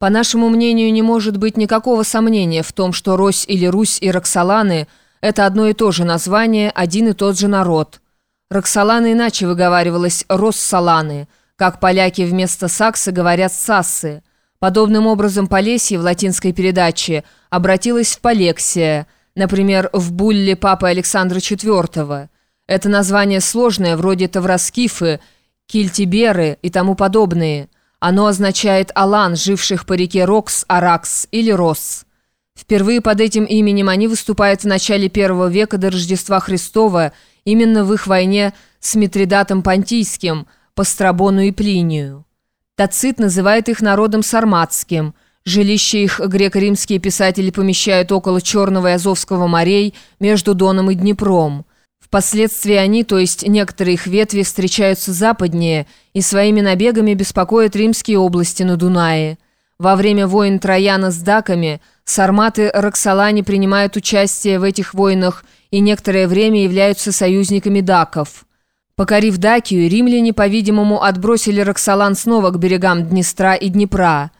По нашему мнению, не может быть никакого сомнения в том, что Рось или Русь и Роксоланы – это одно и то же название, один и тот же народ. Роксоланы иначе выговаривалось «Россоланы», как поляки вместо «саксы» говорят «сассы». Подобным образом Полесье в латинской передаче обратилось в Полексия, например, в булле папы Александра IV. Это название сложное, вроде Тавроскифы, Кильтиберы и тому подобные – оно означает «Алан», живших по реке Рокс, Аракс или Рос. Впервые под этим именем они выступают в начале первого века до Рождества Христова именно в их войне с Митридатом Понтийским, по Страбону и Плинию. Тацит называет их народом сарматским. Жилище их греко-римские писатели помещают около Черного и Азовского морей между Доном и Днепром. Впоследствии они, то есть некоторые их ветви, встречаются западнее и своими набегами беспокоят римские области на Дунае. Во время войн Трояна с даками сарматы Роксолани принимают участие в этих войнах и некоторое время являются союзниками даков. Покорив Дакию, римляне, по-видимому, отбросили Роксолан снова к берегам Днестра и Днепра.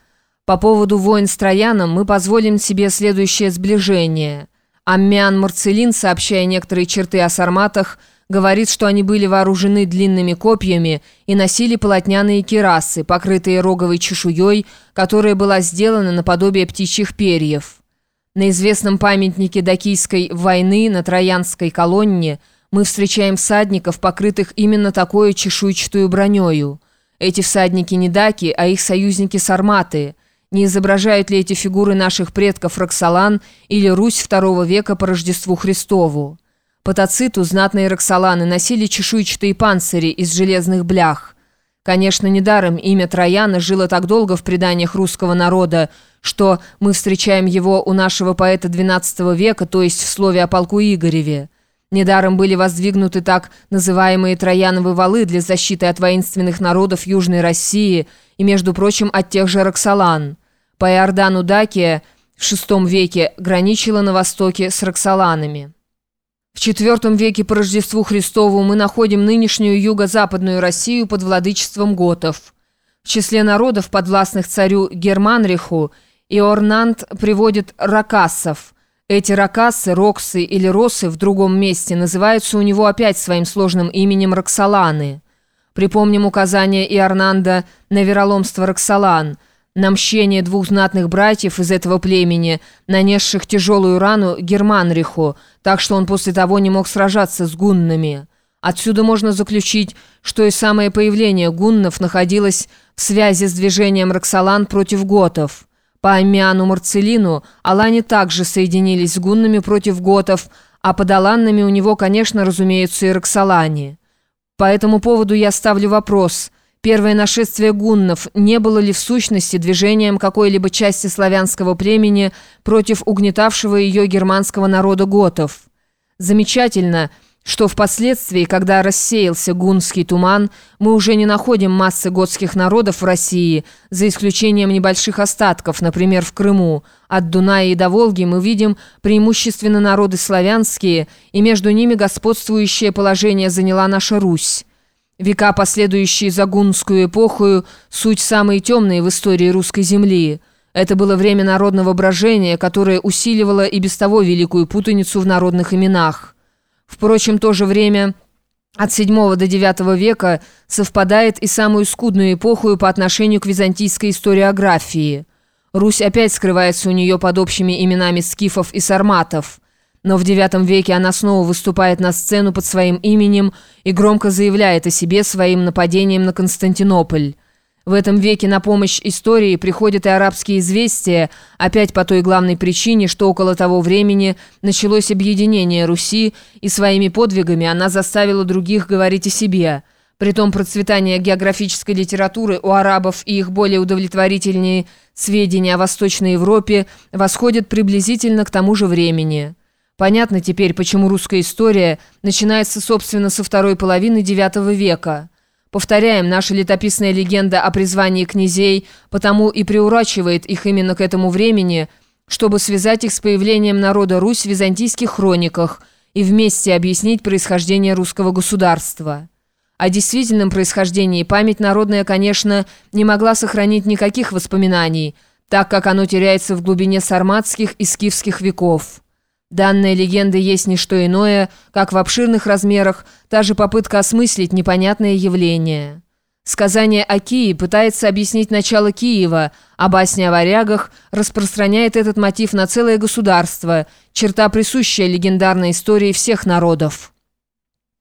По поводу войн с Трояном мы позволим себе следующее сближение – Аммиан Марцелин, сообщая некоторые черты о сарматах, говорит, что они были вооружены длинными копьями и носили полотняные кирасы, покрытые роговой чешуей, которая была сделана наподобие птичьих перьев. На известном памятнике Дакийской войны на Троянской колонне мы встречаем всадников, покрытых именно такой чешуйчатую бронею. Эти всадники не даки, а их союзники сарматы – не изображают ли эти фигуры наших предков Роксолан или Русь II века по Рождеству Христову? По Тациту знатные Роксоланы носили чешуйчатые панцири из железных блях. Конечно, недаром имя Трояна жило так долго в преданиях русского народа, что мы встречаем его у нашего поэта XII века, то есть в слове о полку Игореве. Недаром были воздвигнуты так называемые Трояновы валы для защиты от воинственных народов Южной России и, между прочим, от тех же Роксолан. По Иордану Дакия в VI веке граничила на востоке с Роксоланами. В IV веке по Рождеству Христову мы находим нынешнюю юго-западную Россию под владычеством готов. В числе народов, подвластных царю Германриху, Иорнант приводит ракассов. Эти ракассы, роксы или росы в другом месте называются у него опять своим сложным именем Роксоланы. Припомним указание Иорнанда на вероломство Роксолан – на мщение двух знатных братьев из этого племени, нанесших тяжелую рану Германриху, так что он после того не мог сражаться с гуннами. Отсюда можно заключить, что и самое появление гуннов находилось в связи с движением Роксолан против готов. По Аммиану Марцелину Алане также соединились с гуннами против готов, а под Аланнами у него, конечно, разумеются и Роксолане. По этому поводу я ставлю вопрос – Первое нашествие гуннов не было ли в сущности движением какой-либо части славянского племени против угнетавшего ее германского народа готов? Замечательно, что впоследствии, когда рассеялся гунский туман, мы уже не находим массы готских народов в России, за исключением небольших остатков, например, в Крыму. От Дуная и до Волги мы видим преимущественно народы славянские, и между ними господствующее положение заняла наша Русь. Века, последующие за гунскую эпоху, суть самые темные в истории русской земли. Это было время народного брожения, которое усиливало и без того великую путаницу в народных именах. Впрочем, то же время от VII до IX века совпадает и самую скудную эпоху по отношению к византийской историографии. Русь опять скрывается у нее под общими именами скифов и сарматов – но в IX веке она снова выступает на сцену под своим именем и громко заявляет о себе своим нападением на Константинополь. В этом веке на помощь истории приходят и арабские известия, опять по той главной причине, что около того времени началось объединение Руси, и своими подвигами она заставила других говорить о себе. Притом процветание географической литературы у арабов и их более удовлетворительные сведения о Восточной Европе восходят приблизительно к тому же времени. Понятно теперь, почему русская история начинается, собственно, со второй половины IX века. Повторяем, наша летописная легенда о призвании князей потому и приурачивает их именно к этому времени, чтобы связать их с появлением народа Русь в византийских хрониках и вместе объяснить происхождение русского государства. О действительном происхождении память народная, конечно, не могла сохранить никаких воспоминаний – так как оно теряется в глубине сарматских и скифских веков. Данная легенда есть не что иное, как в обширных размерах та же попытка осмыслить непонятное явление. Сказание о Кии пытается объяснить начало Киева, а басня о варягах распространяет этот мотив на целое государство, черта присущая легендарной истории всех народов.